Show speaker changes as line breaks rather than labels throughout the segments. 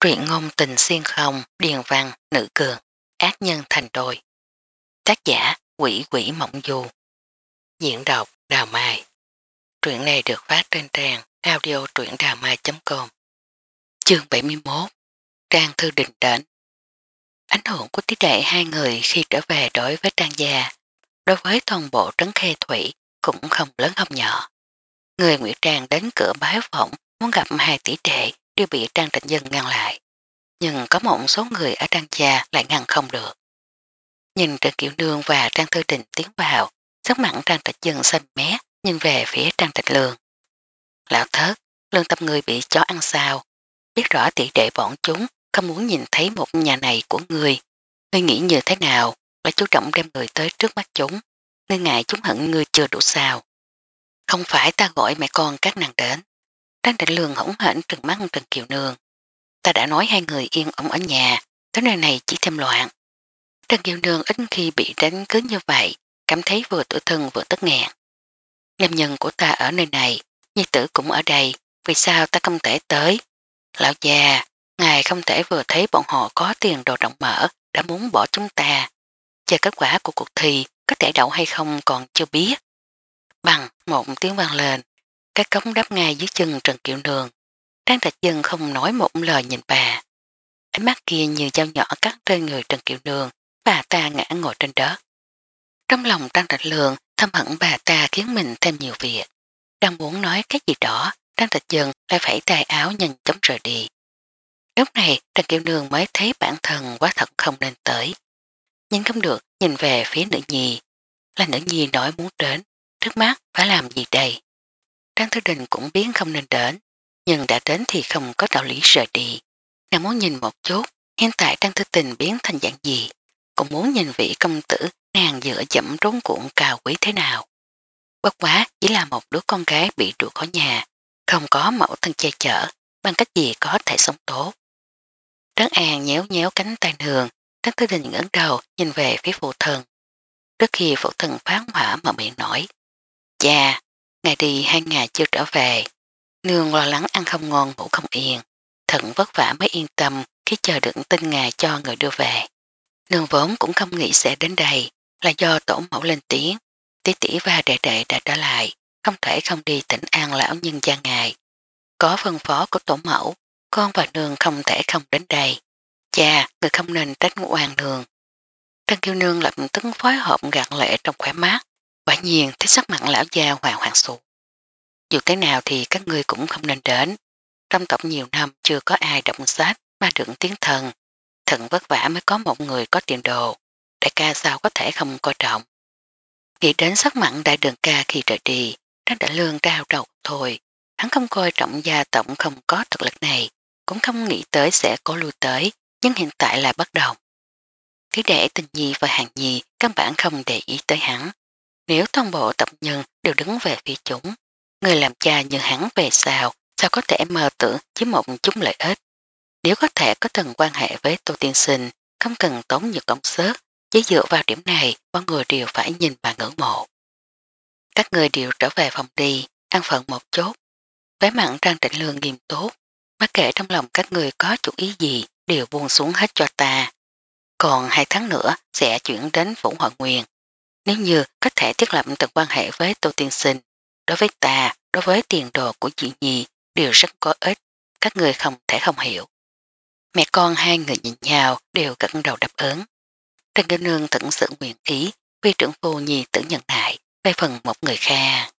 truyện ngôn tình xuyên không, điền văn, nữ cường, ác nhân thành đôi. Tác giả quỷ quỷ mộng du. Diễn đọc Đào Mai. Truyện này được phát trên trang audio truyệnđàmai.com Chương 71 Trang thư đình đến Ánh hưởng của tí đệ hai người khi trở về đối với trang gia, đối với toàn bộ trấn khe thủy cũng không lớn không nhỏ. Người Nguyễn Trang đến cửa bái phỏng muốn gặp hai tỷ đệ đều bị Trang Trịnh Dân ngăn lại. Nhưng có một số người ở Trang Gia lại ngăn không được. Nhìn Trần kiểu Nương và Trang Thư Đình tiến vào, sắc mặn Trang Trịnh Dân xanh mé, nhưng về phía Trang Trịnh Lương. Lão thớt, lương tâm người bị chó ăn sao, biết rõ tỷ đệ bọn chúng không muốn nhìn thấy một nhà này của người. Ngươi nghĩ như thế nào, phải chú trọng đem người tới trước mắt chúng. Ngươi ngại chúng hận người chưa đủ sao. Không phải ta gọi mẹ con các nàng đến đang định lương hỗn hển trừng mắt Trần Kiều Nương. Ta đã nói hai người yên ổn ở nhà, tới nơi này chỉ thêm loạn. Trần Kiều Nương ít khi bị đánh cứ như vậy, cảm thấy vừa tử thân vừa tức nghẹn. Nam nhân của ta ở nơi này, nhi tử cũng ở đây, vì sao ta không thể tới? Lão già, ngài không thể vừa thấy bọn họ có tiền đồ rộng mở, đã muốn bỏ chúng ta. Chờ kết quả của cuộc thi có thể đậu hay không còn chưa biết. Bằng một tiếng vang lên, cái cống đáp ngay dưới chân Trần Kiệu Đường. Trang Thạch Dân không nói một lời nhìn bà. Ánh mắt kia như dao nhỏ cắt trên người Trần Kiệu Đường. bà ta ngã ngồi trên đất. Trong lòng Trang Trạch Lương thâm hận bà ta khiến mình thêm nhiều việc. Đang muốn nói cái gì đó, Trang Trạch Dân lại phải tay áo nhanh chóng rời đi. Lúc này Trần Kiệu Đường mới thấy bản thân quá thật không nên tới. Nhìn không được, nhìn về phía nữ nhi. Là nữ nhi nói muốn đến, trước mắt phải làm gì đây? Trang Thư Đình cũng biết không nên đến, nhưng đã đến thì không có đạo lý rời đi. Nàng muốn nhìn một chút, hiện tại Trang Thư Tình biến thành dạng gì, cũng muốn nhìn vị công tử nàng giữa dẫm rốn cuộn cao quý thế nào. Bất quá chỉ là một đứa con gái bị đuổi khỏi nhà, không có mẫu thân che chở, bằng cách gì có thể sống tốt. Trấn An nhéo nhéo cánh tay thường, Trang thư Đình ngẩng đầu nhìn về phía phụ thần. Trước khi phụ thần phán hỏa mở miệng nổi, Chà, ngày đi hai ngày chưa trở về. Nương lo lắng ăn không ngon ngủ không yên, thận vất vả mới yên tâm khi chờ đựng tin ngài cho người đưa về. Nương vốn cũng không nghĩ sẽ đến đây, là do tổ mẫu lên tiếng, tỷ tỉ và đệ đệ đã trở lại, không thể không đi tỉnh an lão nhân gia ngài. Có phân phó của tổ mẫu, con và nương không thể không đến đây. Cha, người không nên trách ngoan nương. Trân Kiều Nương lập tức phối hợp gạt lệ trong khỏe mát, Quả nhiên thấy sắc mặt lão già hoàng hoàng sụt. Dù thế nào thì các ngươi cũng không nên đến. Trong tộc nhiều năm chưa có ai động sát ma trưởng tiến thần. Thận vất vả mới có một người có tiền đồ. Đại ca sao có thể không coi trọng. Nghĩ đến sắc mặn đại đường ca khi trời đi, hắn đã Lương đau đầu thôi. Hắn không coi trọng gia tổng không có thực lực này, cũng không nghĩ tới sẽ có lui tới, nhưng hiện tại là bất đồng. Thế đệ tình nhi và hàng nhi căn bản không để ý tới hắn, nếu toàn bộ tập nhân đều đứng về phía chúng, người làm cha như hắn về sao, sao có thể mơ tưởng chiếm một chúng lợi ích. Nếu có thể có từng quan hệ với Tô Tiên Sinh, không cần tốn nhiều công sức, chỉ dựa vào điểm này, mọi người đều phải nhìn và ngưỡng mộ. Các người đều trở về phòng đi, ăn phận một chút. Vé mặn trang trịnh lương nghiêm tốt, bất kể trong lòng các người có chủ ý gì, đều buông xuống hết cho ta. Còn hai tháng nữa sẽ chuyển đến Vũ Hội Nguyên. Nếu như có thể thiết lập tầng quan hệ với Tô Tiên Sinh, đối với ta, đối với tiền đồ của chị Nhi đều rất có ích, các người không thể không hiểu. Mẹ con hai người nhìn nhau đều gật đầu đáp ứng. Trần Kinh Nương thận sự nguyện ý vì trưởng phu Nhi tử nhận lại về phần một người kha.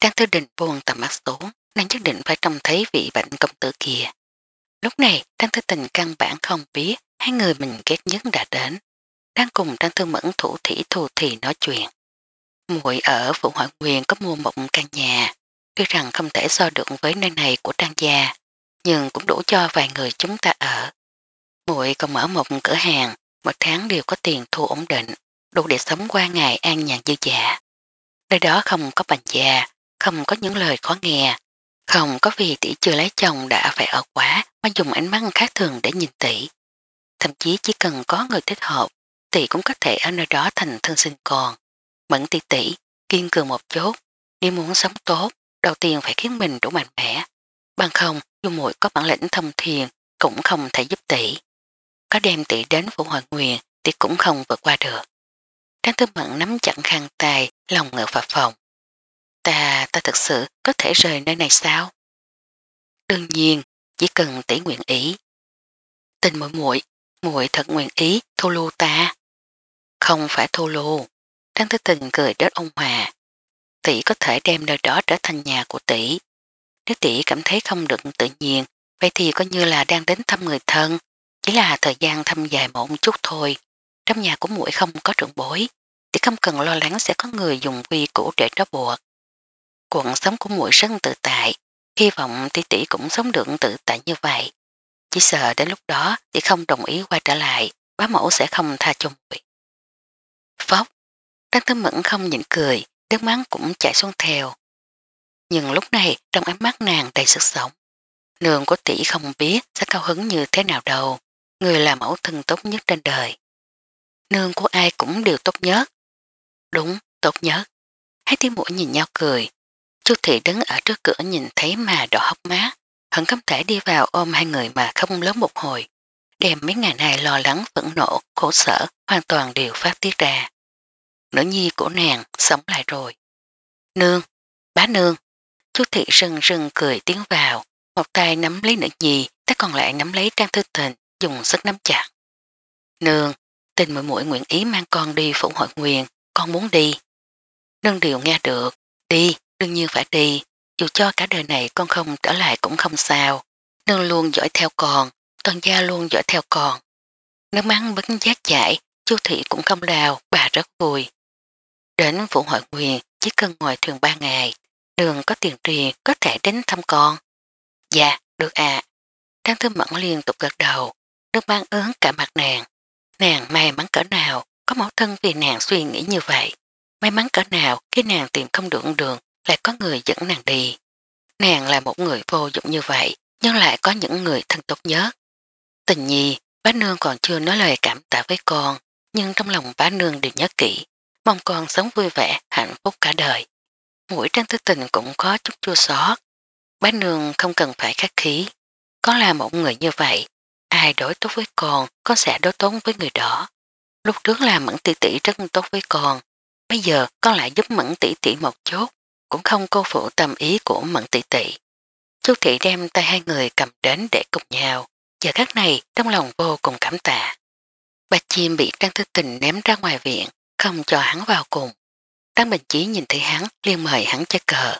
Trang Thư Đình buông tầm mắt xuống, nàng nhất định phải trông thấy vị bệnh công tử kia. Lúc này, Trang Thư Tình căn bản không biết hai người mình ghét nhất đã đến đang cùng Trang Thư Mẫn thủ thỉ thù thì nói chuyện. Muội ở phụ Hoại Nguyên có mua một căn nhà, tuy rằng không thể so được với nơi này của Trang Gia, nhưng cũng đủ cho vài người chúng ta ở. Muội còn mở một cửa hàng, một tháng đều có tiền thu ổn định, đủ để sống qua ngày an nhàn dư giả. Nơi đó không có bành già, không có những lời khó nghe, không có vì tỷ chưa lấy chồng đã phải ở quá mà dùng ánh mắt khác thường để nhìn tỷ. Thậm chí chỉ cần có người thích hợp tỷ cũng có thể ở nơi đó thành thân sinh còn. Mẫn tỷ tỷ, kiên cường một chút, nếu muốn sống tốt, đầu tiên phải khiến mình đủ mạnh mẽ. Bằng không, dù muội có bản lĩnh thông thiền, cũng không thể giúp tỷ. Có đem tỷ đến phụ hoàng nguyện, tỷ cũng không vượt qua được. Trang tư mẫn nắm chặn khăn tài, lòng ngựa phập phòng. Ta, ta thực sự có thể rời nơi này sao? Đương nhiên, chỉ cần tỷ nguyện ý. Tình mỗi muội muội thật nguyện ý thu lưu ta. Không phải thô lù, Trang Thư Tình cười đến ông Hòa. Tỷ có thể đem nơi đó trở thành nhà của tỷ. Nếu tỷ cảm thấy không được tự nhiên, vậy thì có như là đang đến thăm người thân, chỉ là thời gian thăm dài một chút thôi. Trong nhà của muội không có trưởng bối, tỷ không cần lo lắng sẽ có người dùng quy củ để trói buộc. Cuộc sống của muội rất tự tại, hy vọng tỷ tỷ cũng sống được tự tại như vậy. Chỉ sợ đến lúc đó tỷ không đồng ý quay trở lại, bá mẫu sẽ không tha chung muội. Phóc, Trang Tư Mẫn không nhịn cười, đứa mắt cũng chạy xuống theo. Nhưng lúc này trong ánh mắt nàng đầy sức sống. Nương của tỷ không biết sẽ cao hứng như thế nào đâu, người là mẫu thân tốt nhất trên đời. Nương của ai cũng đều tốt nhất. Đúng, tốt nhất. Hai tiếng mũi nhìn nhau cười. Chú thị đứng ở trước cửa nhìn thấy mà đỏ hóc má, hẳn không thể đi vào ôm hai người mà không lớn một hồi đem mấy ngày này lo lắng phẫn nộ, khổ sở, hoàn toàn đều phát tiết ra. Nữ nhi của nàng sống lại rồi. Nương, bá nương, chú thị rừng rừng cười tiếng vào, một tay nắm lấy nữ nhi, tay còn lại nắm lấy trang thư tình, dùng sức nắm chặt. Nương, tình mũi mũi nguyện ý mang con đi phụng hội nguyện, con muốn đi. Nương điều nghe được, đi, đương nhiên phải đi, dù cho cả đời này con không trở lại cũng không sao. Nương luôn dõi theo con, Toàn gia luôn dõi theo còn. Nước mắng bất giác chảy, chú thị cũng không đào, bà rất vui. Đến vụ hội quyền, chỉ cần ngồi thường ba ngày, đường có tiền truyền có thể đến thăm con. Dạ, được ạ. À. Trang thư mẫn liên tục gật đầu, nước mang ớn cả mặt nàng. Nàng may mắn cỡ nào, có mẫu thân vì nàng suy nghĩ như vậy. May mắn cỡ nào khi nàng tìm không được đường lại có người dẫn nàng đi. Nàng là một người vô dụng như vậy, nhưng lại có những người thân tốt nhớ. Tình nhi, bá nương còn chưa nói lời cảm tạ với con, nhưng trong lòng bá nương đều nhớ kỹ, mong con sống vui vẻ, hạnh phúc cả đời. Mũi trang tư tình cũng có chút chua xót Bá nương không cần phải khắc khí. Con là một người như vậy, ai đối tốt với con, con sẽ đối tốt với người đó. Lúc trước là mẫn tỷ tỷ rất tốt với con, bây giờ con lại giúp mẫn tỷ tỷ một chút, cũng không cô phụ tâm ý của mẫn tỷ tỷ. Chú thị đem tay hai người cầm đến để cùng nhau. Giờ khắc này trong lòng vô cùng cảm tạ. Bạch chim bị Trang thức Tình ném ra ngoài viện, không cho hắn vào cùng. Trang Bình Chí nhìn thấy hắn, liền mời hắn chơi cờ.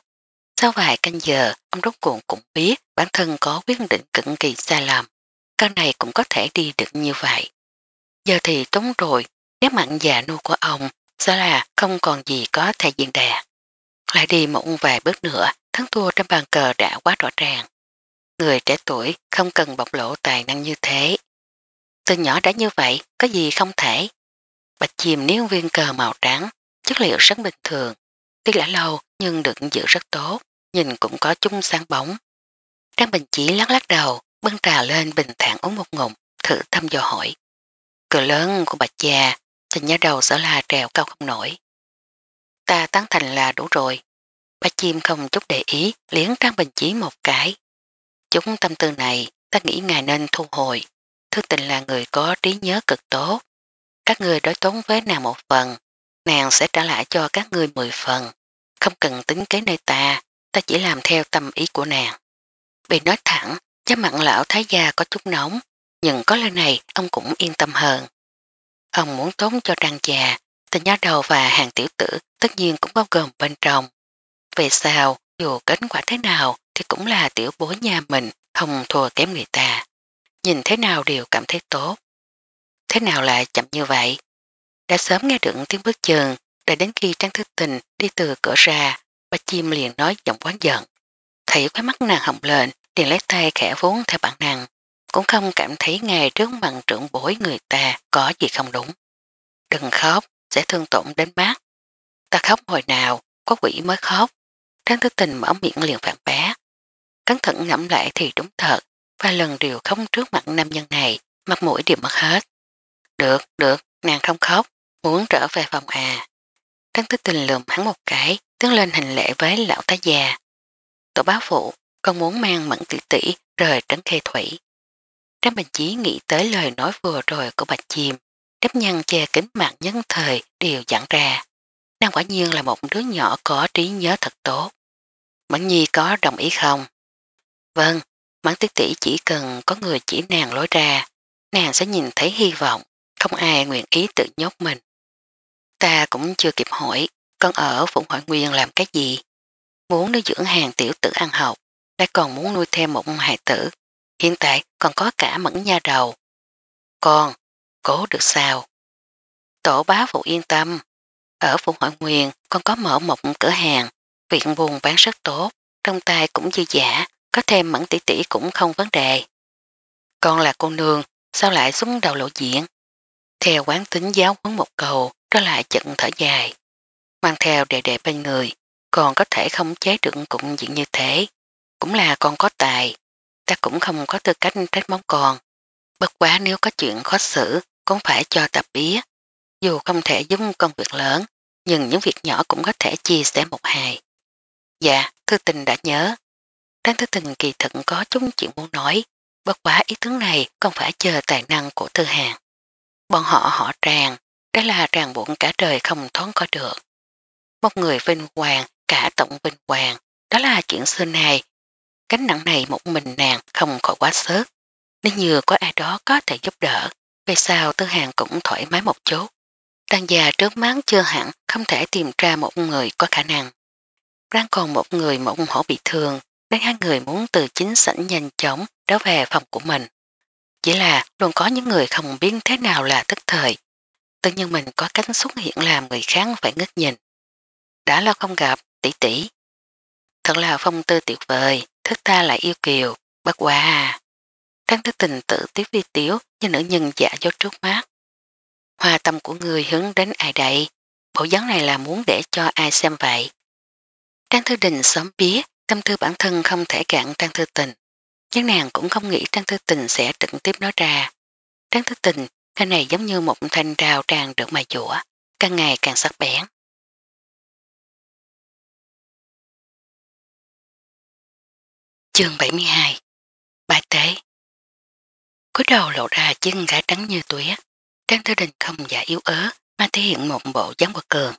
Sau vài canh giờ, ông rốt cuộn cũng biết bản thân có quyết định cực kỳ sai lầm. Cao này cũng có thể đi được như vậy. Giờ thì tốn rồi, nét mặn già nua của ông sẽ là không còn gì có thể diện đạt. Lại đi một vài bước nữa, thắng thua trên bàn cờ đã quá rõ ràng người trẻ tuổi không cần bộc lộ tài năng như thế. Từ nhỏ đã như vậy, có gì không thể. Bạch chìm níu viên cờ màu trắng, chất liệu rất bình thường. Tuy là lâu nhưng được giữ rất tốt, nhìn cũng có chung sáng bóng. Trang Bình chỉ lắc lắc đầu, bưng trà lên bình thản uống một ngụm, thử thăm dò hỏi. Cửa lớn của bạch già, trình nhá đầu sợ là trèo cao không nổi. Ta tán thành là đủ rồi. Bạch chim không chút để ý, liếng Trang Bình chỉ một cái, Chúng tâm tư này ta nghĩ ngài nên thu hồi. Thư tình là người có trí nhớ cực tốt. Các người đối tốn với nàng một phần, nàng sẽ trả lại cho các người mười phần. Không cần tính kế nơi ta, ta chỉ làm theo tâm ý của nàng. Bị nói thẳng, chắc mặn lão thái gia có chút nóng, nhưng có lời này ông cũng yên tâm hơn. Ông muốn tốn cho trang trà, tình nhá đầu và hàng tiểu tử tất nhiên cũng bao gồm bên trong. Về sao, dù kết quả thế nào, thì cũng là tiểu bối nhà mình, không thua kém người ta. Nhìn thế nào đều cảm thấy tốt. Thế nào lại chậm như vậy? Đã sớm nghe được tiếng bước chân đợi đến khi Trang Thức Tình đi từ cửa ra, bà chim liền nói giọng quán giận. Thấy khóe mắt nàng hồng lên, liền lấy tay khẽ vốn theo bản năng, cũng không cảm thấy ngày trước bằng trưởng bối người ta có gì không đúng. Đừng khóc, sẽ thương tổn đến bác. Ta khóc hồi nào, có quỷ mới khóc. Trang Thức Tình mở miệng liền phản bác cẩn thận ngẫm lại thì đúng thật, và lần điều không trước mặt nam nhân này, mặt mũi đều mất hết. Được, được, nàng không khóc, muốn trở về phòng à. Trắng tích tình lườm hắn một cái, tướng lên hành lễ với lão tá già. Tổ báo phụ, con muốn mang mẫn tỷ tỷ rời trấn khê thủy. Tráng Bình Chí nghĩ tới lời nói vừa rồi của Bạch Chìm, đếp nhăn che kính mạng nhân thời đều dặn ra. Nàng quả nhiên là một đứa nhỏ có trí nhớ thật tốt. Mẫn Nhi có đồng ý không? Vâng, mãn tiết tỷ chỉ cần có người chỉ nàng lối ra, nàng sẽ nhìn thấy hy vọng, không ai nguyện ý tự nhốt mình. Ta cũng chưa kịp hỏi, con ở Phụng Hội Nguyên làm cái gì? Muốn nuôi dưỡng hàng tiểu tử ăn học, lại còn muốn nuôi thêm một hài tử. Hiện tại còn có cả mẫn nha đầu. Con, cố được sao? Tổ bá phụ yên tâm. Ở Phụng Hội Nguyên con có mở một cửa hàng, viện vùng bán rất tốt, trong tay cũng dư giả, có thêm mẫn tỷ tỷ cũng không vấn đề. Con là cô nương, sao lại xuống đầu lộ diện? Theo quán tính giáo huấn một cầu, đó là chận thở dài. Mang theo đệ đệ bên người, còn có thể không chế được cũng diện như thế. Cũng là con có tài, ta cũng không có tư cách trách móng con. Bất quá nếu có chuyện khó xử, cũng phải cho tập biết. Dù không thể giúp công việc lớn, nhưng những việc nhỏ cũng có thể chia sẻ một hài. Dạ, thư tình đã nhớ. Đang tư tình kỳ thận có chúng chuyện muốn nói, bất quá ý tướng này còn phải chờ tài năng của tư hàng. Bọn họ họ tràn, đó là tràn bụng cả trời không thoáng có được. Một người vinh hoàng, cả tổng vinh hoàng, đó là chuyện xưa này. Cánh nặng này một mình nàng không khỏi quá sớt. Nếu như có ai đó có thể giúp đỡ, về sau tư hàng cũng thoải mái một chút. Đàn già trước máng chưa hẳn không thể tìm ra một người có khả năng. Đang còn một người mộng hổ bị thương, nên hai người muốn từ chính sảnh nhanh chóng đó về phòng của mình. Chỉ là luôn có những người không biết thế nào là tức thời. Tự nhiên mình có cánh xuất hiện làm người khác phải ngất nhìn. Đã lo không gặp, tỷ tỷ. Thật là phong tư tuyệt vời, thức ta lại yêu kiều, bất quả Đang à. thức tình tự tiếp vi tiếu như nữ nhân dạ do trước mắt. Hòa tâm của người hướng đến ai đây? Bộ dáng này là muốn để cho ai xem vậy? Trang Thư Đình sớm biết Tâm tư bản thân không thể cạn Trang Thư Tình, nhưng nàng cũng không nghĩ Trang Thư Tình sẽ trực tiếp nói ra. Trang Thư Tình, cái này giống như một thanh rào tràn được mài dũa, càng ngày càng sắc bén. chương 72 bài Tế Cuối đầu lộ ra chân gã trắng như tuyết, Trang Thư Đình không giả yếu ớt mà thể hiện một bộ dáng quật cường.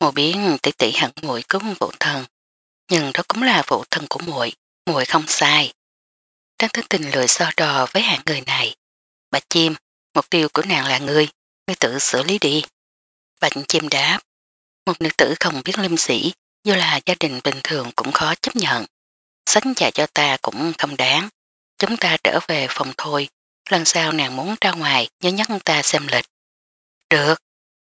Mùa biến tỷ tỷ hận mũi cúng vụ thần, nhưng đó cũng là phụ thân của muội muội không sai. Trang tính tình lười so đò với hạng người này. Bà chim, mục tiêu của nàng là ngươi, ngươi tự xử lý đi. Bạch chim đáp, một nữ tử không biết liêm sĩ, dù là gia đình bình thường cũng khó chấp nhận. Sánh trả cho ta cũng không đáng. Chúng ta trở về phòng thôi, lần sau nàng muốn ra ngoài nhớ nhắc ta xem lịch. Được,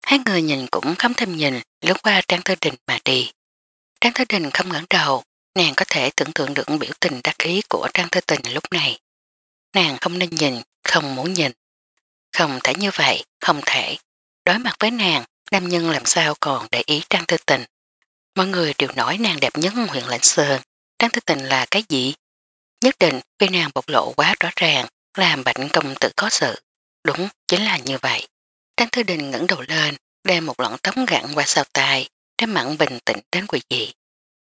hai người nhìn cũng không thèm nhìn lướt qua trang thư đình mà đi. Trang Thế Đình không ngẩn đầu, nàng có thể tưởng tượng được biểu tình đắc ý của Trang Thế Đình lúc này. Nàng không nên nhìn, không muốn nhìn. Không thể như vậy, không thể. Đối mặt với nàng, nam nhân làm sao còn để ý Trang Thế Tình. Mọi người đều nói nàng đẹp nhất huyện Lãnh Sơn. Trang Thế Tình là cái gì? Nhất định vì nàng bộc lộ quá rõ ràng, làm bệnh công tử có sự. Đúng, chính là như vậy. Trang Thế Đình ngẩn đầu lên, đem một lọn tóc gặn qua sau tai trái mặn bình tĩnh đến quỷ dị.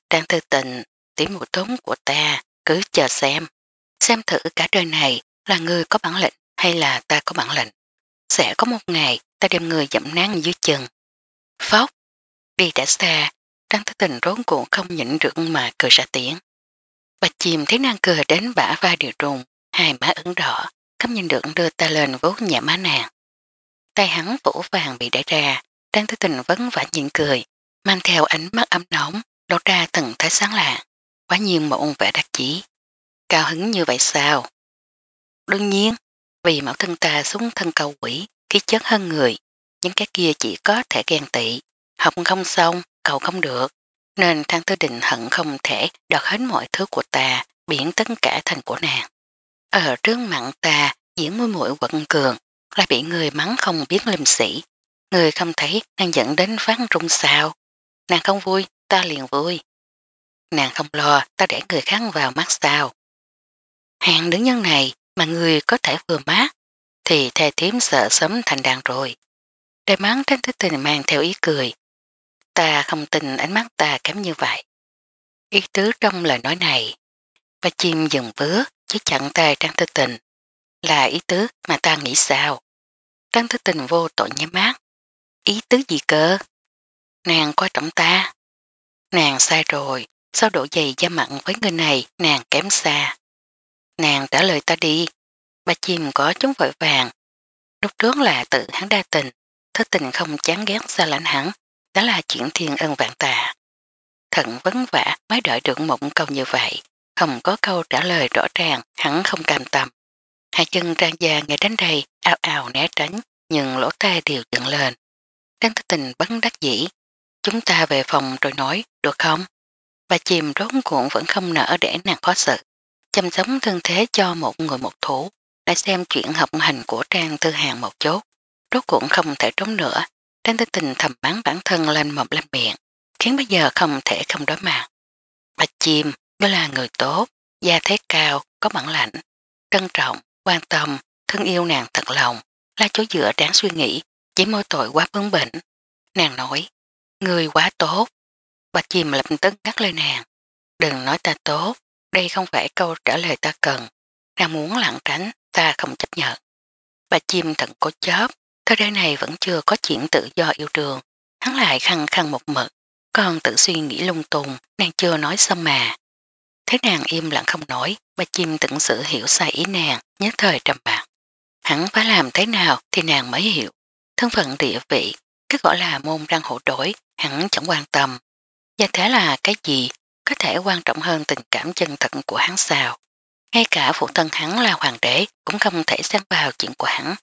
Trang thư tình, tỉ mụ tốn của ta, cứ chờ xem. Xem thử cả đời này là người có bản lệnh hay là ta có bản lệnh. Sẽ có một ngày ta đem người dậm nán dưới chân. Phóc, đi đã xa, Trang thư Tình rốn cuộn không nhịn được mà cười ra tiếng. Bạch chìm thấy nàng cười đến bả vai điều trùng, hai má ửng đỏ, cắm nhìn được đưa ta lên vốt nhẹ má nàng. Tay hắn vỗ vàng bị đẩy ra, Trang thư Tình vẫn vả nhịn cười, mang theo ánh mắt ấm nóng, lộ ra từng thái sáng lạ, quá nhiên một ông vẻ đặc chỉ. Cao hứng như vậy sao? Đương nhiên, vì mẫu thân ta xuống thân cầu quỷ, khí chất hơn người, những cái kia chỉ có thể ghen tị, học không xong, cầu không được, nên thang tư định hận không thể đọt hết mọi thứ của ta, biển tất cả thành của nàng. Ở trước mặt ta, diễn mũi mũi quận cường, lại bị người mắng không biết liêm sĩ. Người không thấy đang dẫn đến phán rung sao. Nàng không vui, ta liền vui. Nàng không lo, ta để người khác vào mắt sao. Hàng nữ nhân này mà người có thể vừa mát, thì thề thiếm sợ sớm thành đàn rồi. Đôi mắt trên thích tình mang theo ý cười. Ta không tin ánh mắt ta kém như vậy. Ý tứ trong lời nói này, và chim dừng vứa chứ chặn tay Trang Tư Tình là ý tứ mà ta nghĩ sao. Trang Tư Tình vô tội nhé mát. Ý tứ gì cơ? nàng coi trọng ta. Nàng sai rồi, sao đổ giày da mặn với người này, nàng kém xa. Nàng trả lời ta đi, bà chim có chúng vội vàng. Lúc trước là tự hắn đa tình, thất tình không chán ghét xa lãnh hắn, đó là chuyện thiên ân vạn tà. Thận vấn vả mới đợi được một câu như vậy, không có câu trả lời rõ ràng, hắn không cam tâm. Hai chân trang già nghe đến đây, ao ào né tránh, nhưng lỗ tai đều dựng lên. đang thất tình bấn đắc dĩ, Chúng ta về phòng rồi nói, được không? Bà chìm rốt cuộn vẫn không nở để nàng khó sự. Chăm sóc thân thế cho một người một thủ, đã xem chuyện học hành của Trang Tư Hàng một chốt. Rốt cuộn không thể trốn nữa, Trang Tư Tình thầm bán bản thân lên mộng lên miệng, khiến bây giờ không thể không đối mặt. Bà chim đó là người tốt, gia thế cao, có bản lãnh, trân trọng, quan tâm, thương yêu nàng thật lòng, là chỗ dựa đáng suy nghĩ, chỉ môi tội quá bướng bệnh. Nàng nói, Người quá tốt. Bạch chìm lập tức ngắt lời nàng. Đừng nói ta tốt, đây không phải câu trả lời ta cần. Nàng muốn lặng tránh, ta không chấp nhận. Bạch chim thận cố chớp, thời đây này vẫn chưa có chuyện tự do yêu trường. Hắn lại khăn khăn một mực, còn tự suy nghĩ lung tung, nàng chưa nói xong mà. Thế nàng im lặng không nổi, bà chim tự sự hiểu sai ý nàng, nhất thời trầm bạc. Hắn phải làm thế nào thì nàng mới hiểu. Thân phận địa vị cái gọi là môn răng hộ đổi, hắn chẳng quan tâm. Gia thế là cái gì có thể quan trọng hơn tình cảm chân thật của hắn sao? Ngay cả phụ thân hắn là hoàng đế cũng không thể xen vào chuyện của hắn.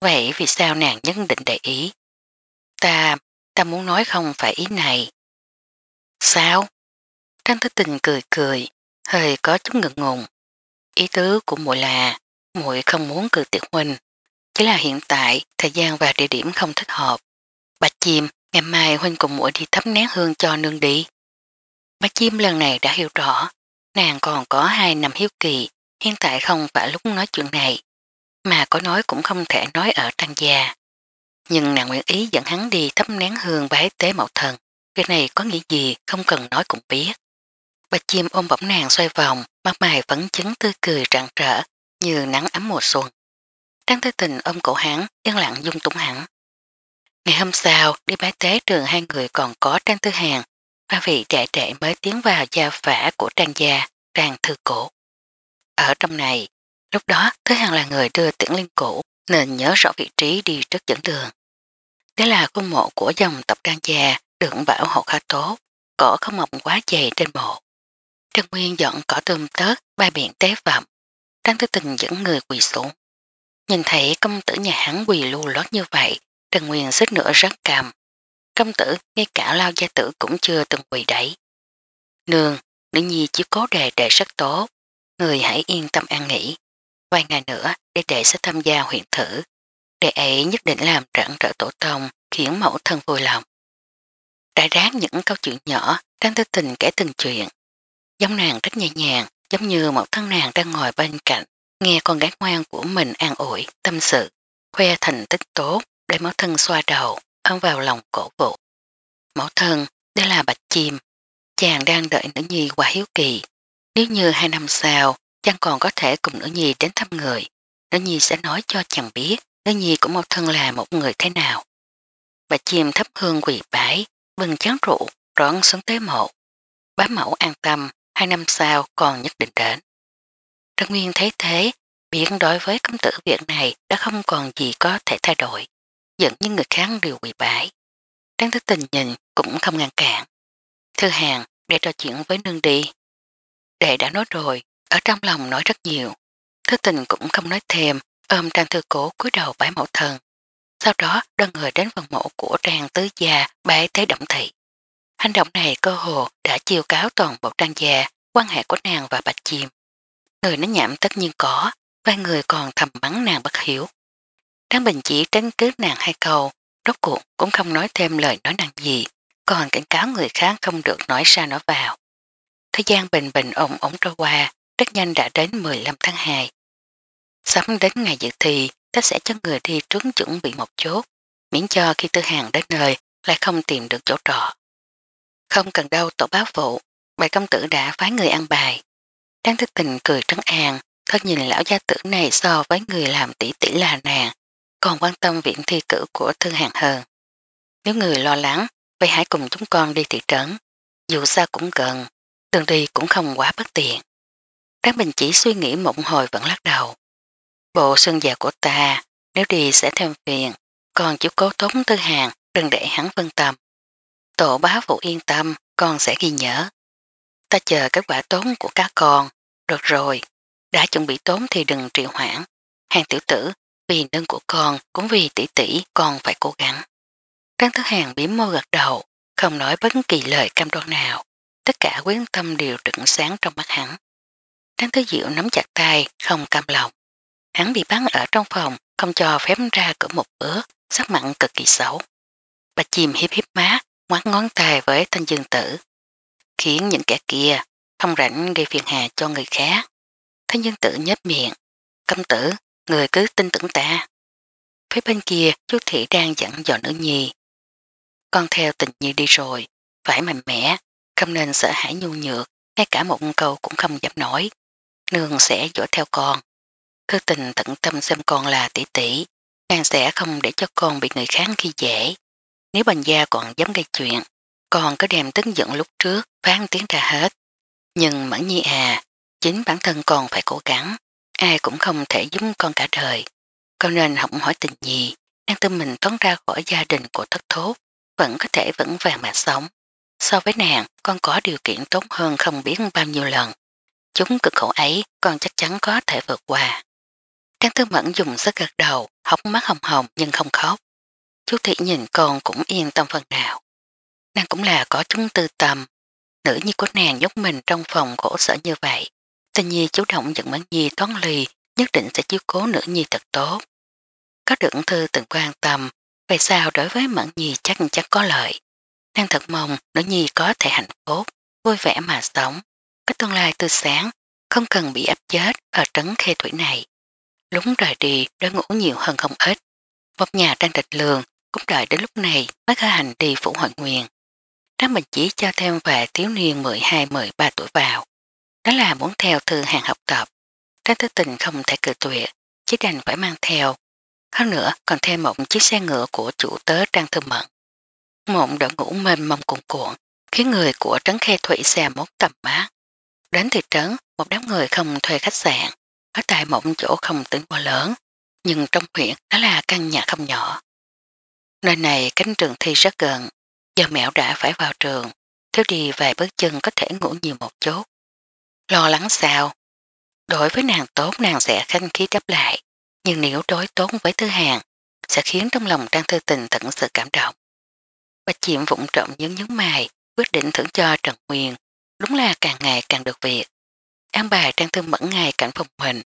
Vậy vì sao nàng nhất định để ý? Ta, ta muốn nói không phải ý này. Sao? Trang thức tình cười cười, hơi có chút ngượng ngùng. Ý tứ của muội là muội không muốn cười tiệt huynh. Chỉ là hiện tại thời gian và địa điểm không thích hợp. Bạch chim, ngày mai huynh cùng mũi đi thắp nén hương cho nương đi. Bạch chim lần này đã hiểu rõ, nàng còn có hai năm hiếu kỳ, hiện tại không phải lúc nói chuyện này, mà có nói cũng không thể nói ở tăng gia. Nhưng nàng nguyện ý dẫn hắn đi thắp nén hương bái tế mậu thần, việc này có nghĩa gì không cần nói cũng biết. Bạch chim ôm bỗng nàng xoay vòng, mắt mày vẫn chứng tươi cười rạng rỡ, như nắng ấm mùa xuân. Trang Thế Tình ôm cổ hắn, yên lặng dung túng hắn. Ngày hôm sau, đi bái tế trường hai người còn có Trang Tư Hàng, ba vị trẻ trẻ mới tiến vào gia phả của Trang Gia, Trang Thư Cổ. Ở trong này, lúc đó thứ Hàng là người đưa tiễn linh cổ nên nhớ rõ vị trí đi trước dẫn đường. Đó là khu mộ của dòng tộc Trang Gia, được bảo hộ khá tốt, cỏ không mọc quá dày trên mộ. Trang Nguyên dọn cỏ tôm tớt, bay biển tế phẩm, Trang Tư Tình dẫn người quỳ xuống. Nhìn thấy công tử nhà hắn quỳ lưu lót như vậy, Trần Nguyên sức nữa rất cầm. Công tử ngay cả lao gia tử cũng chưa từng quỳ đẩy. Nương, nữ nhi chỉ cố đề đệ rất tốt. Người hãy yên tâm an nghỉ. Vài ngày nữa để đệ sẽ tham gia huyện thử. Đệ ấy nhất định làm rạng rỡ tổ tông khiến mẫu thân vui lòng. đại rác những câu chuyện nhỏ đang tư tình kể từng chuyện. Giống nàng rất nhẹ nhàng, giống như một thân nàng đang ngồi bên cạnh nghe con gái ngoan của mình an ủi, tâm sự, khoe thành tích tốt để mẫu thân xoa đầu, ôm vào lòng cổ vũ. Mẫu thân, đây là bạch chim, chàng đang đợi nữ nhi quá hiếu kỳ. Nếu như hai năm sau, chàng còn có thể cùng nữ nhi đến thăm người, nữ nhi sẽ nói cho chàng biết nữ nhi của mẫu thân là một người thế nào. Bạch chim thấp hương quỳ bái, bừng chán rượu, rõn xuống tế mộ. Bá mẫu an tâm, hai năm sau còn nhất định đến. Trân Nguyên thấy thế, biện đối với công tử việc này đã không còn gì có thể thay đổi dẫn những người khác đều bị bãi. trang thức tình nhìn cũng không ngăn cản. Thư hàng, để trò chuyện với nương đi. Đệ đã nói rồi, ở trong lòng nói rất nhiều. Thức tình cũng không nói thêm, ôm trang thư cổ cúi đầu bãi mẫu thần. Sau đó đơn người đến phần mộ của trang tứ gia bái tế động thị. Hành động này cơ hồ đã chiêu cáo toàn bộ trang gia, quan hệ của nàng và bạch chim. Người nó nhảm tất nhiên có, vài người còn thầm bắn nàng bất hiểu. Đăng Bình chỉ tránh cứ nàng hai câu, rốt cuộc cũng không nói thêm lời nói nặng gì, còn cảnh cáo người khác không được nói ra nói vào. Thời gian bình bình ổn ổn trôi qua, rất nhanh đã đến 15 tháng 2. Sắp đến ngày dự thi, ta sẽ cho người đi trước chuẩn bị một chút, miễn cho khi tư hàng đến nơi lại không tìm được chỗ trọ. Không cần đâu tổ báo vụ, bài công tử đã phái người ăn bài. Đang thức tình cười trấn an, thật nhìn lão gia tử này so với người làm tỷ tỷ là nàng, còn quan tâm viện thi cử của thư Hàng Hờ. Nếu người lo lắng, vậy hãy cùng chúng con đi thị trấn. Dù sao cũng gần, đường đi cũng không quá bất tiện. Các bình chỉ suy nghĩ mộng hồi vẫn lắc đầu. Bộ xương già của ta, nếu đi sẽ thêm phiền, còn chú cố tốn thư Hàng, đừng để hắn phân tâm. Tổ bá phụ yên tâm, con sẽ ghi nhớ. Ta chờ kết quả tốn của các con. Được rồi, đã chuẩn bị tốn thì đừng trì hoãn. Hàng tiểu tử vì đơn của con cũng vì tỷ tỷ con phải cố gắng. Trang thức hàng biếm môi gật đầu, không nói bất kỳ lời cam đoan nào. Tất cả quyết tâm đều trựng sáng trong mắt hắn. Trang thứ diệu nắm chặt tay, không cam lòng. Hắn bị bắn ở trong phòng, không cho phép ra cửa một bước, sắc mặn cực kỳ xấu. Bà chìm hiếp hiếp má, ngoát ngón tay với thanh dương tử. Khiến những kẻ kia không rảnh gây phiền hà cho người khác. Thanh dương tử nhếch miệng. câm tử, người cứ tin tưởng ta. Phía bên kia, chú Thị đang dẫn dò nữ nhi. Con theo tình nhi đi rồi, phải mạnh mẽ, không nên sợ hãi nhu nhược, ngay cả một câu cũng không dám nói. Nương sẽ dõi theo con. Cứ tình tận tâm xem con là tỷ tỷ, nàng sẽ không để cho con bị người khác khi dễ. Nếu bành gia còn dám gây chuyện, con có đem tính giận lúc trước phán tiếng ra hết. Nhưng mẫn nhi à, chính bản thân con phải cố gắng ai cũng không thể giúp con cả đời. Con nên học hỏi tình gì, đang tự mình thoát ra khỏi gia đình của thất thốt, vẫn có thể vững vàng mà sống. So với nàng, con có điều kiện tốt hơn không biết bao nhiêu lần. Chúng cực khổ ấy, con chắc chắn có thể vượt qua. Trang tư mẫn dùng sức gật đầu, hóc mắt hồng hồng nhưng không khóc. Chú thị nhìn con cũng yên tâm phần nào. Nàng cũng là có chúng tư tâm. Nữ như của nàng nhốt mình trong phòng gỗ sở như vậy, Tình nhi chú động dẫn bản nhi toán lì, nhất định sẽ chiếu cố nữ nhi thật tốt. Có được thư từng quan tâm, về sao đối với mẫn nhi chắc chắn có lợi. Nàng thật mong nữ nhi có thể hạnh phúc, vui vẻ mà sống, có tương lai tươi sáng, không cần bị áp chết ở trấn khê thủy này. Lúng rời đi, đã ngủ nhiều hơn không ít. Một nhà đang địch lường, cũng đợi đến lúc này mới khởi hành đi phụ hội nguyện. Trác mình Chỉ cho thêm về thiếu niên 12-13 tuổi vào. Đó là muốn theo thư hàng học tập. Trang Thứ Tình không thể cự tuyệt, chỉ đành phải mang theo. Hơn nữa còn thêm một chiếc xe ngựa của chủ tớ Trang Thư Mận. Một đội ngũ mênh mông cuộn cuộn, khiến người của trấn khe thủy xe mốt tầm mát. Đến thị trấn, một đám người không thuê khách sạn, ở tại một chỗ không tính quá lớn, nhưng trong huyện đó là căn nhà không nhỏ. Nơi này cánh trường thi rất gần, giờ mẹo đã phải vào trường, thiếu đi vài bước chân có thể ngủ nhiều một chút lo lắng sao. Đối với nàng tốt nàng sẽ khanh khí đáp lại, nhưng nếu đối tốt với thứ hàng, sẽ khiến trong lòng Trang Thư Tình thật sự cảm động. Bạch Diệm vụng trộm nhấn nhấn mày, quyết định thưởng cho Trần Nguyên, đúng là càng ngày càng được việc. An bài Trang Thư mẫn ngày cảnh phòng mình,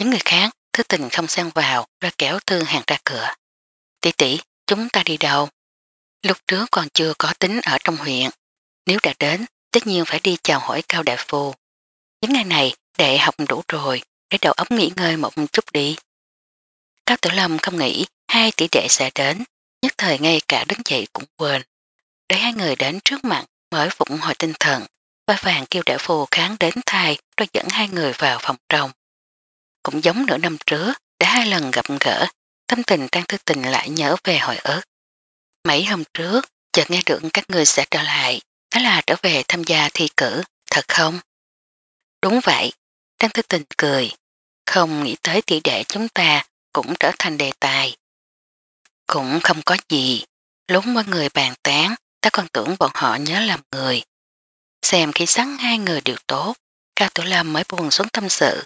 những người khác Thư Tình không sang vào, ra kéo Thư Hàng ra cửa. Tỷ tỷ, chúng ta đi đâu? Lúc trước còn chưa có tính ở trong huyện, nếu đã đến, tất nhiên phải đi chào hỏi Cao Đại Phu, những ngày này đệ học đủ rồi, để đầu óc nghỉ ngơi một chút đi. Cao Tử Lâm không nghĩ hai tỷ đệ sẽ đến, nhất thời ngay cả đứng dậy cũng quên. Để hai người đến trước mặt mới phụng hồi tinh thần, và vàng kêu đại phù kháng đến thai rồi dẫn hai người vào phòng trong. Cũng giống nửa năm trước, đã hai lần gặp gỡ, tâm tình Trang Thư Tình lại nhớ về hồi ớt. Mấy hôm trước, chợt nghe được các người sẽ trở lại, đó là trở về tham gia thi cử, thật không? Đúng vậy, Trang Thư Tình cười, không nghĩ tới tỷ đệ chúng ta cũng trở thành đề tài. Cũng không có gì, lúc mọi người bàn tán, ta còn tưởng bọn họ nhớ làm người. Xem khi sáng hai người đều tốt, Cao Tử Lâm mới buồn xuống tâm sự.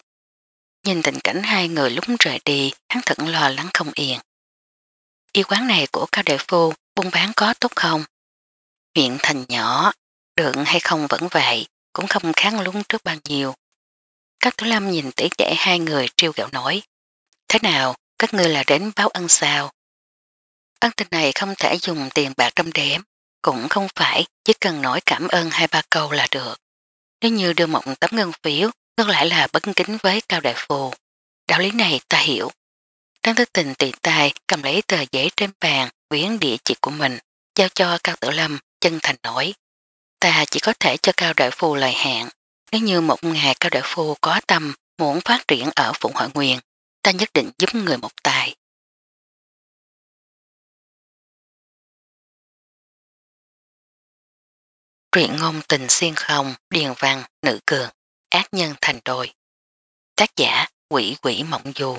Nhìn tình cảnh hai người lúc rời đi, hắn thận lo lắng không yên. Y quán này của Cao Đại Phu buôn bán có tốt không? Huyện thành nhỏ, đường hay không vẫn vậy, cũng không kháng lúng trước bao nhiêu. Các Tú Lâm nhìn tỉ để hai người triêu gạo nói. Thế nào, các ngươi là đến báo ăn sao? Ân tình này không thể dùng tiền bạc trong đếm, cũng không phải chỉ cần nói cảm ơn hai ba câu là được. Nếu như đưa một tấm ngân phiếu, ngược lại là bất kính với Cao Đại Phù. Đạo lý này ta hiểu. Trang thức tình tùy tài cầm lấy tờ giấy trên bàn quyến địa chỉ của mình, giao cho Cao Tử Lâm, chân thành nói ta chỉ có thể cho Cao Đại Phu lời hẹn. Nếu như một ngày Cao Đại Phu có tâm muốn phát triển ở Phụng Hội Nguyên, ta nhất định giúp người một tài. Truyện ngôn tình xuyên không, điền văn, nữ cường, ác nhân thành đôi. Tác giả Quỷ Quỷ Mộng Du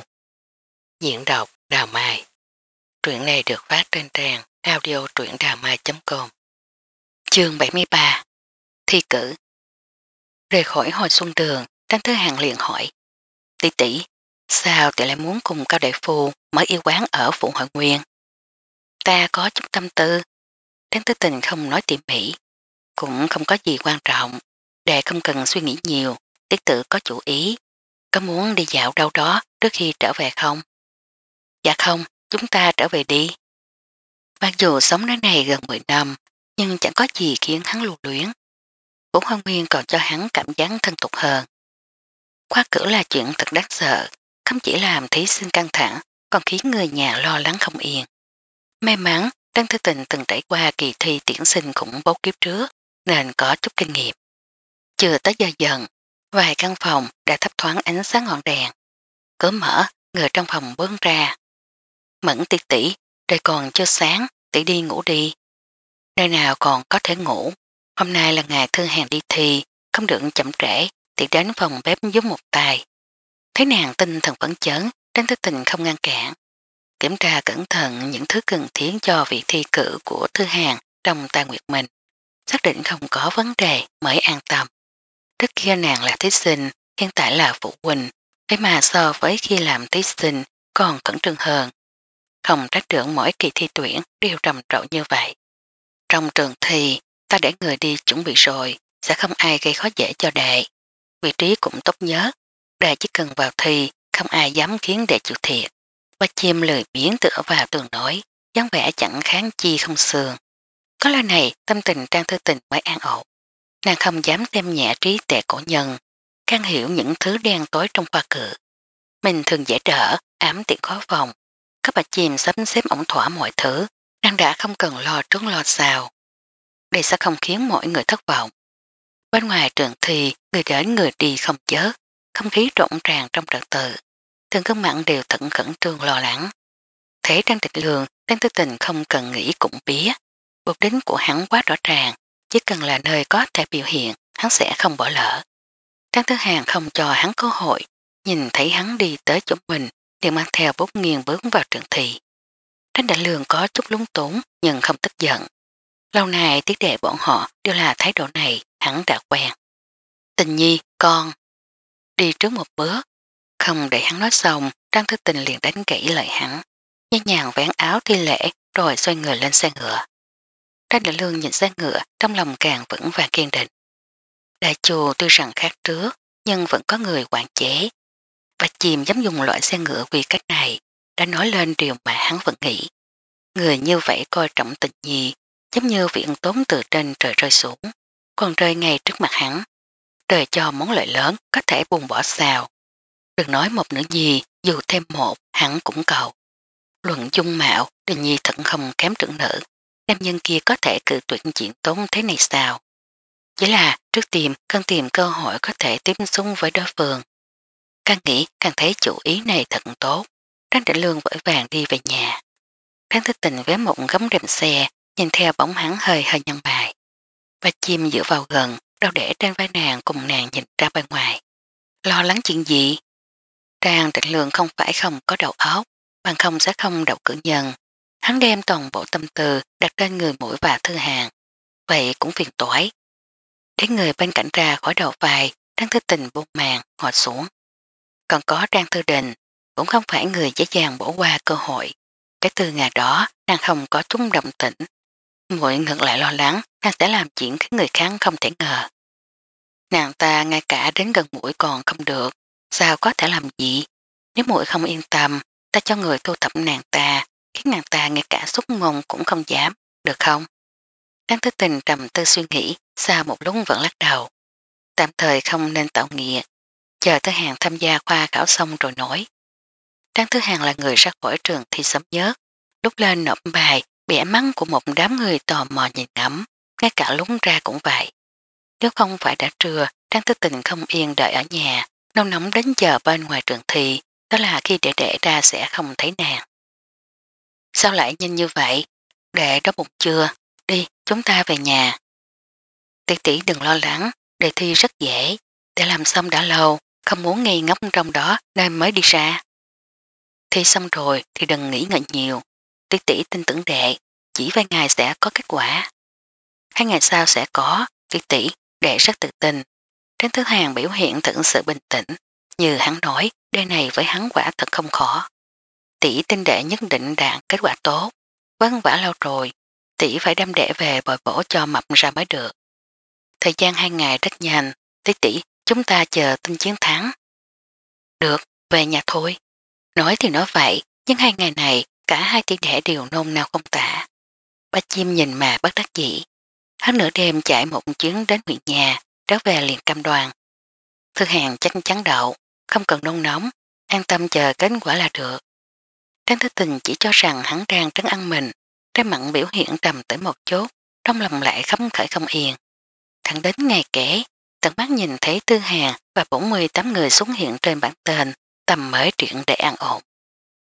Diễn đọc Đào Mai Truyện này được phát trên trang audio truyệnđàmai.com chương 73 Thi cử Rời khỏi hồi xuân đường, Trang thứ Hàng liền hỏi Tỷ tỷ, sao tỷ lại muốn cùng Cao Đại Phu mở yêu quán ở Phụ Hội Nguyên? Ta có chút tâm tư. Trang thứ Tình không nói tỉ mỉ, cũng không có gì quan trọng, để không cần suy nghĩ nhiều, tiết tự có chủ ý. Có muốn đi dạo đâu đó trước khi trở về không? Dạ không, chúng ta trở về đi. Mặc dù sống nơi này gần 10 năm, nhưng chẳng có gì khiến hắn lù luyến. Vốn hoang nguyên còn cho hắn cảm giác thân tục hơn. Khóa cửa là chuyện thật đáng sợ, không chỉ làm thí sinh căng thẳng, còn khiến người nhà lo lắng không yên. May mắn, Đăng Thư Tình từng trải qua kỳ thi tiễn sinh khủng bố kiếp trước, nên có chút kinh nghiệm. Chưa tới giờ dần, vài căn phòng đã thấp thoáng ánh sáng ngọn đèn. Cửa mở, người trong phòng bướng ra. Mẫn tiệt tỷ, trời còn chưa sáng, tỷ đi ngủ đi, nơi nào còn có thể ngủ. Hôm nay là ngày thư hàng đi thi, không được chậm trễ, thì đến phòng bếp giúp một tay. Thấy nàng tinh thần phấn chấn, đánh thức tình không ngăn cản. Kiểm tra cẩn thận những thứ cần thiết cho việc thi cử của thư hàng trong tài nguyệt mình. Xác định không có vấn đề mới an tâm. Trước kia nàng là thí sinh, hiện tại là phụ huynh. Thế mà so với khi làm thí sinh còn cẩn trương hơn. Không trách trưởng mỗi kỳ thi tuyển đều trầm trộn như vậy. Trong trường thì ta để người đi chuẩn bị rồi, sẽ không ai gây khó dễ cho đệ. Vị trí cũng tốt nhớ, đệ chỉ cần vào thi, không ai dám khiến đệ chịu thiệt. Ba chim lười biến tựa vào tường nói, dáng vẻ chẳng kháng chi không sườn. Có lời này tâm tình Trang Thư Tình mới an ổn. Nàng không dám đem nhẹ trí tệ cổ nhân, can hiểu những thứ đen tối trong khoa cử. Mình thường dễ trở, ám tiện khó phòng. Các bà chim sắp xếp ổn thỏa mọi thứ, nàng đã không cần lo trốn lo sao. Đây sẽ không khiến mọi người thất vọng. Bên ngoài trường thì người đến người đi không chớt, không khí rộn ràng trong trật tự. Từng cơn mặn đều thận khẩn trương lo lắng. Thế trang tịch lường, trang tư tình không cần nghĩ cũng bía, Bột đính của hắn quá rõ ràng, chỉ cần là nơi có thể biểu hiện, hắn sẽ không bỏ lỡ. Trang Thứ Hàng không cho hắn cơ hội, nhìn thấy hắn đi tới chỗ mình, liền mang theo bút nghiêng bước vào trường thị. Tránh đại lương có chút lúng túng nhưng không tức giận. Lâu nay tiết đệ bọn họ đều là thái độ này hắn đã quen. Tình nhi, con. Đi trước một bước. Không để hắn nói xong, Trang Thư Tình liền đánh gãy lời hắn. Nhẹ nhàng vén áo thi lễ rồi xoay người lên xe ngựa. Trang Đại Lương nhìn xe ngựa trong lòng càng vững và kiên định. Đại chùa tuy rằng khác trước nhưng vẫn có người quản chế. Và chìm dám dùng loại xe ngựa quy cách này đã nói lên điều mà hắn vẫn nghĩ. Người như vậy coi trọng tình nhi, giống như viện tốn từ trên trời rơi xuống, còn rơi ngay trước mặt hắn. Trời cho món lợi lớn có thể buông bỏ sao. Đừng nói một nữ nhi, dù thêm một, hắn cũng cầu. Luận dung mạo, tình nhi thận không kém trưởng nữ. Nam nhân kia có thể cự tuyển chuyện tốn thế này sao? Chỉ là trước tìm cần tìm cơ hội có thể tiếp xung với đối phương. Càng nghĩ càng thấy chủ ý này thật tốt. Trang Trịnh Lương vội vàng đi về nhà. Trang Thích Tình với một gấm rèm xe, nhìn theo bóng hắn hơi hơi nhân bài. Và chim dựa vào gần, đau để trên vai nàng cùng nàng nhìn ra bên ngoài. Lo lắng chuyện gì? Trang Trịnh Lương không phải không có đầu óc, bằng không sẽ không đậu cử nhân. Hắn đem toàn bộ tâm tư đặt trên người mũi và thư hàng. Vậy cũng phiền toái. Để người bên cạnh ra khỏi đầu vai, Trang Thích Tình buông màng, ngồi xuống. Còn có Trang Thư Đình, cũng không phải người dễ dàng bỏ qua cơ hội. Kể từ ngày đó, nàng không có chút động tĩnh. Muội ngược lại lo lắng, nàng sẽ làm chuyện khiến người khác không thể ngờ. Nàng ta ngay cả đến gần mũi còn không được, sao có thể làm gì? Nếu muội không yên tâm, ta cho người thu thập nàng ta, khiến nàng ta ngay cả xúc ngôn cũng không dám, được không? Đang thức tình trầm tư suy nghĩ, sao một lúc vẫn lắc đầu. Tạm thời không nên tạo nghiệt, chờ tới hàng tham gia khoa khảo xong rồi nói. Trang Thư Hàng là người ra khỏi trường thi sớm nhất. Lúc lên nộp bài, bị ánh mắng của một đám người tò mò nhìn ngắm, ngay cả lúng ra cũng vậy. Nếu không phải đã trưa, Trang Thư Tình không yên đợi ở nhà, nông nóng đến giờ bên ngoài trường thi, đó là khi để đệ ra sẽ không thấy nàng. Sao lại nhanh như vậy? Đệ đó bụng chưa? Đi, chúng ta về nhà. Tỷ tỷ đừng lo lắng, đề thi rất dễ. Để làm xong đã lâu, không muốn nghi ngốc trong đó nên mới đi ra thi xong rồi thì đừng nghĩ ngợi nhiều. Tỷ tỷ tin tưởng đệ, chỉ vài ngày sẽ có kết quả. Hai ngày sau sẽ có, tỷ tỷ, đệ rất tự tin. Tránh thứ hàng biểu hiện thật sự bình tĩnh. Như hắn nói, đây này với hắn quả thật không khó. Tỷ tin đệ nhất định đạt kết quả tốt. Vân vả lâu rồi, tỷ phải đem đệ về bồi bổ cho mập ra mới được. Thời gian hai ngày rất nhanh, tỷ tỷ, chúng ta chờ tin chiến thắng. Được, về nhà thôi. Nói thì nói vậy, nhưng hai ngày này cả hai tỷ đẻ đều nôn nào không tả. Ba chim nhìn mà bất đắc dĩ. Hắn nửa đêm chạy một chuyến đến huyện nhà, trở về liền cam đoàn. Thư hàng chắc chắn đậu, không cần nôn nóng, an tâm chờ kết quả là được. Trang Thế Tình chỉ cho rằng hắn đang trấn ăn mình, trái mặn biểu hiện trầm tới một chốt, trong lòng lại khấm khởi không yên. Thẳng đến ngày kể, tận mắt nhìn thấy Tư Hà và 48 người xuất hiện trên bản tên, tâm mới triển để an ổn.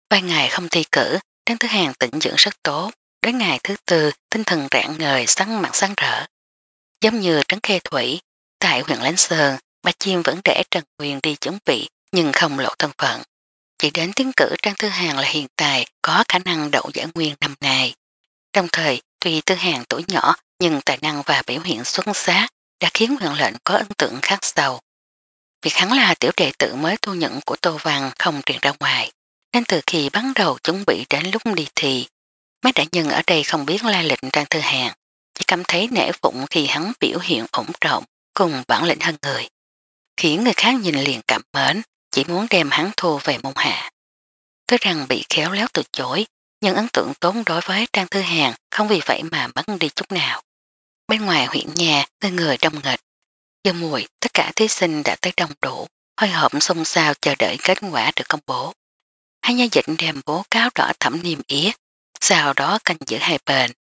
Vài ngày không thi cử, đến thứ hàng tỉnh dưỡng rất tốt, đến ngày thứ tư tinh thần rạng ngời sáng mặt sáng rỡ. Giống như trấn khe thủy, tại huyện Lánh Sơn, bà Chim vẫn để Trần Quyền đi chuẩn bị nhưng không lộ thân phận. Chỉ đến tiến cử Trang Thư Hàng là hiện tại có khả năng đậu giải nguyên năm nay. Đồng thời, tuy Tư Hàng tuổi nhỏ nhưng tài năng và biểu hiện xuất sắc đã khiến huyện lệnh có ấn tượng khác sâu. Việc hắn là tiểu đệ tử mới tu nhận của Tô Văn không truyền ra ngoài, nên từ khi bắt đầu chuẩn bị đến lúc đi thì, mấy đại nhân ở đây không biết la lịch Trang Thư Hàng, chỉ cảm thấy nể phụng khi hắn biểu hiện ổn trọng cùng bản lĩnh hơn người, khiến người khác nhìn liền cảm mến, chỉ muốn đem hắn thu về môn hạ. Tới rằng bị khéo léo từ chối, nhưng ấn tượng tốn đối với Trang Thư Hàng không vì vậy mà mất đi chút nào. Bên ngoài huyện nhà, người người trong nghịch, Giờ mùi, tất cả thí sinh đã tới đông đủ, hơi hộp xông xao chờ đợi kết quả được công bố. Hai nhà dịch đem bố cáo rõ thẩm niềm yết, sau đó canh giữ hai bên,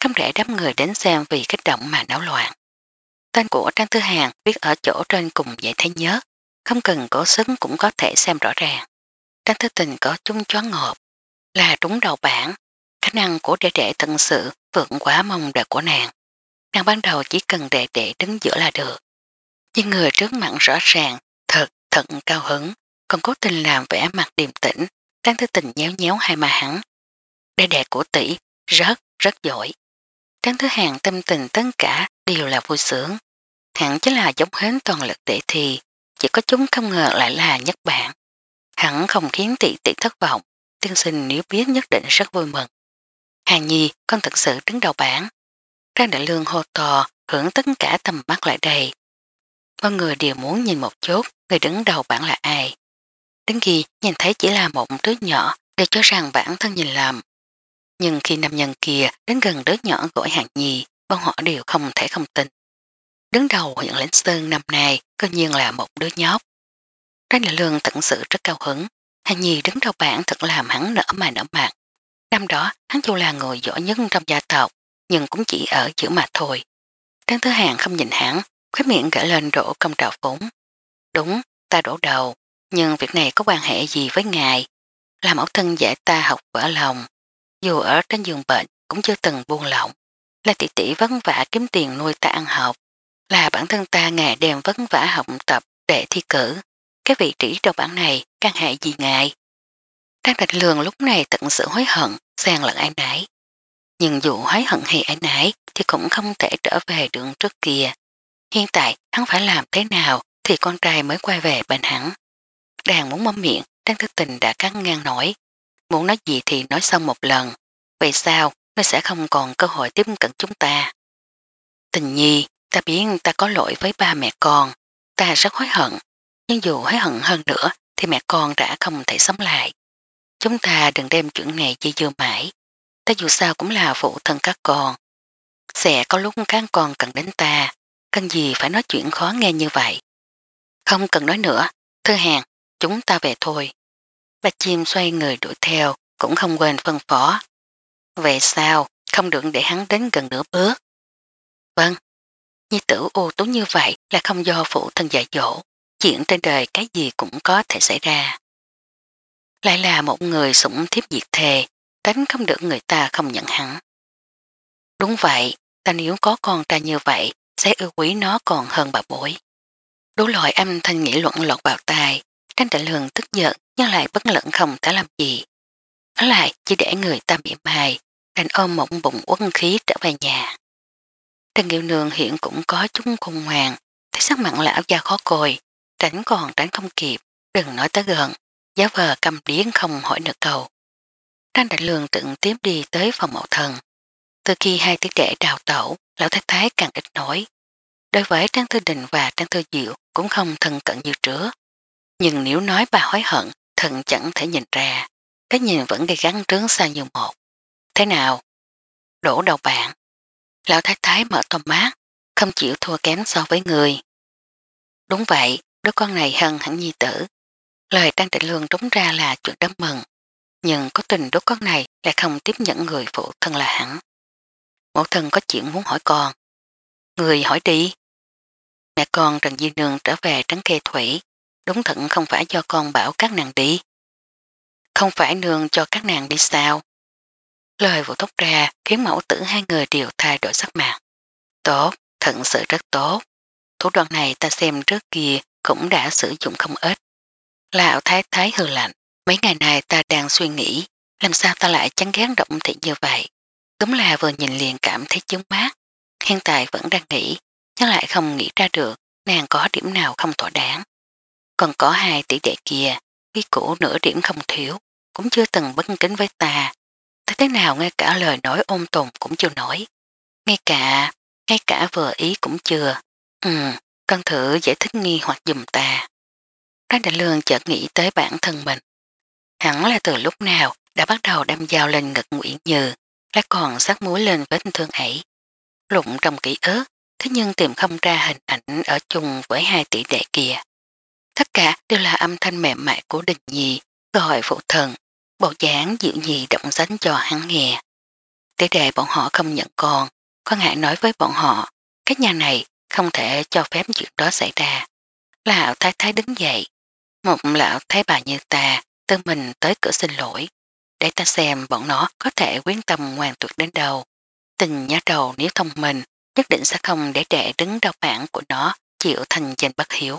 không để đám người đến xem vì kích động mà náo loạn. Tên của Trang Thư Hàng viết ở chỗ trên cùng dạy thấy nhớ, không cần cổ xứng cũng có thể xem rõ ràng. Trang Thư Tình có chung choán ngộp, là trúng đầu bản, khả năng của đệ đệ tận sự vượt quá mong đợi của nàng. Nàng ban đầu chỉ cần đệ đệ đứng giữa là được, nhưng người trước mặt rõ ràng, thật, thật cao hứng, còn cố tình làm vẻ mặt điềm tĩnh, đang thư tình nhéo nhéo hai mà hắn. Đe đè của tỷ, rất, rất giỏi. Trang thứ hàng tâm tình tất cả đều là vui sướng. Hẳn chính là giống hến toàn lực để thì, chỉ có chúng không ngờ lại là nhất bản. Hẳn không khiến tỷ tỷ thất vọng, tiên sinh nếu biết nhất định rất vui mừng. hàng Nhi, con thật sự đứng đầu bảng. Trang đại lương hô to, hưởng tất cả tầm mắt lại đây con người đều muốn nhìn một chút người đứng đầu bạn là ai. Đến khi nhìn thấy chỉ là một đứa nhỏ để cho rằng bản thân nhìn lầm. Nhưng khi nam nhân kia đến gần đứa nhỏ gọi hạng nhì, bọn họ đều không thể không tin. Đứng đầu huyện lãnh sơn năm nay cơ nhiên là một đứa nhóc. Trái là lương tận sự rất cao hứng. Hạng nhì đứng đầu bảng thật làm hắn nở mà nở mặt. Năm đó hắn dù là người giỏi nhất trong gia tộc, nhưng cũng chỉ ở giữa mà thôi. Trang thứ hàng không nhìn hắn, Khói miệng gỡ lên đổ công trào phúng. Đúng, ta đổ đầu, nhưng việc này có quan hệ gì với ngài? Là mẫu thân dạy ta học vỡ lòng. Dù ở trên giường bệnh cũng chưa từng buông lỏng. Là tỷ tỷ vấn vả kiếm tiền nuôi ta ăn học. Là bản thân ta ngày đêm vấn vả học tập để thi cử. Cái vị trí trong bản này căn hệ gì ngài? Trang Trạch lường lúc này tận sự hối hận, sang lẫn ái nái. Nhưng dù hối hận hay ái nái thì cũng không thể trở về đường trước kia. Hiện tại hắn phải làm thế nào thì con trai mới quay về bên hắn. Đang muốn mâm miệng, Trang Thư Tình đã cắn ngang nổi. Muốn nói gì thì nói xong một lần. Vậy sao nó sẽ không còn cơ hội tiếp cận chúng ta? Tình nhi, ta biết ta có lỗi với ba mẹ con. Ta rất hối hận. Nhưng dù hối hận hơn nữa thì mẹ con đã không thể sống lại. Chúng ta đừng đem chuyện này dây dưa mãi. Ta dù sao cũng là phụ thân các con. Sẽ có lúc các con cần đến ta cần gì phải nói chuyện khó nghe như vậy. Không cần nói nữa, thư hàng, chúng ta về thôi. Bạch chim xoay người đuổi theo, cũng không quên phân phó. Vậy sao, không được để hắn đến gần nửa bước. Vâng, như tử ô tú như vậy là không do phụ thân dạy dỗ, chuyện trên đời cái gì cũng có thể xảy ra. Lại là một người sủng thiếp diệt thề, tránh không được người ta không nhận hắn. Đúng vậy, ta nếu có con ta như vậy sẽ ưa quý nó còn hơn bà bối. Đủ loại âm thanh nghĩ luận lọt vào tai. tranh đại lường tức giận nhưng lại bất lẫn không thể làm gì. Nó lại chỉ để người ta bị mài, đành ôm một bụng quân khí trở về nhà. Trần Kiều Nương hiện cũng có chúng khùng hoàng, thấy sắc mặn lão da khó cồi, tránh còn tránh không kịp, đừng nói tới gần, giáo vờ cầm điến không hỏi được cầu. Trang đại lường trực tiếp đi tới phòng mẫu thần, từ khi hai tiếng trẻ đào tẩu, lão thái thái càng ít nổi Đối với Trang Thư Đình và Trang Thư Diệu cũng không thân cận như trước. Nhưng nếu nói bà hối hận, thần chẳng thể nhìn ra. Cái nhìn vẫn gây gắn trướng xa như một. Thế nào? Đổ đầu bạn. Lão thái thái mở to mát, không chịu thua kém so với người. Đúng vậy, đứa con này hân hẳn nhi tử. Lời Trang Trịnh Lương trống ra là chuyện đáng mừng. Nhưng có tình đứa con này lại không tiếp nhận người phụ thân là hẳn mẫu thân có chuyện muốn hỏi con. Người hỏi đi. Mẹ con Trần Di Nương trở về trấn khe thủy, đúng thận không phải do con bảo các nàng đi. Không phải nương cho các nàng đi sao? Lời vụ thúc ra khiến mẫu tử hai người đều thay đổi sắc mặt. Tốt, thận sự rất tốt. Thủ đoạn này ta xem trước kia cũng đã sử dụng không ít. Lão thái thái hư lạnh, mấy ngày này ta đang suy nghĩ làm sao ta lại chán ghét động thị như vậy. Đúng là vừa nhìn liền cảm thấy chướng mát, hiện tại vẫn đang nghĩ, nhưng lại không nghĩ ra được nàng có điểm nào không thỏa đáng. Còn có hai tỷ đệ kia, quý cũ nửa điểm không thiếu, cũng chưa từng bất kính với ta. Ta thế nào ngay cả lời nói ôm tồn cũng chưa nói. Ngay cả, ngay cả vừa ý cũng chưa. Ừ, con thử giải thích nghi hoặc dùm ta. Các đại lương chợt nghĩ tới bản thân mình. Hẳn là từ lúc nào đã bắt đầu đâm dao lên ngực Nguyễn Như đã còn sát muối lên vết thương ấy. Lụng trong ký ớt thế nhưng tìm không ra hình ảnh ở chung với hai tỷ đệ kia. Tất cả đều là âm thanh mềm mại của đình nhi, gọi phụ thần, bộ dáng dịu nhì động sánh cho hắn nghe. Tỷ đệ bọn họ không nhận con, con ngại nói với bọn họ, cái nhà này không thể cho phép chuyện đó xảy ra. Lão thái thái đứng dậy, một lão thái bà như ta, tư mình tới cửa xin lỗi để ta xem bọn nó có thể quyến tâm hoàn tuyệt đến đâu. Tình nhá đầu nếu thông minh, nhất định sẽ không để đệ đứng đầu bảng của nó chịu thành trên bất hiếu.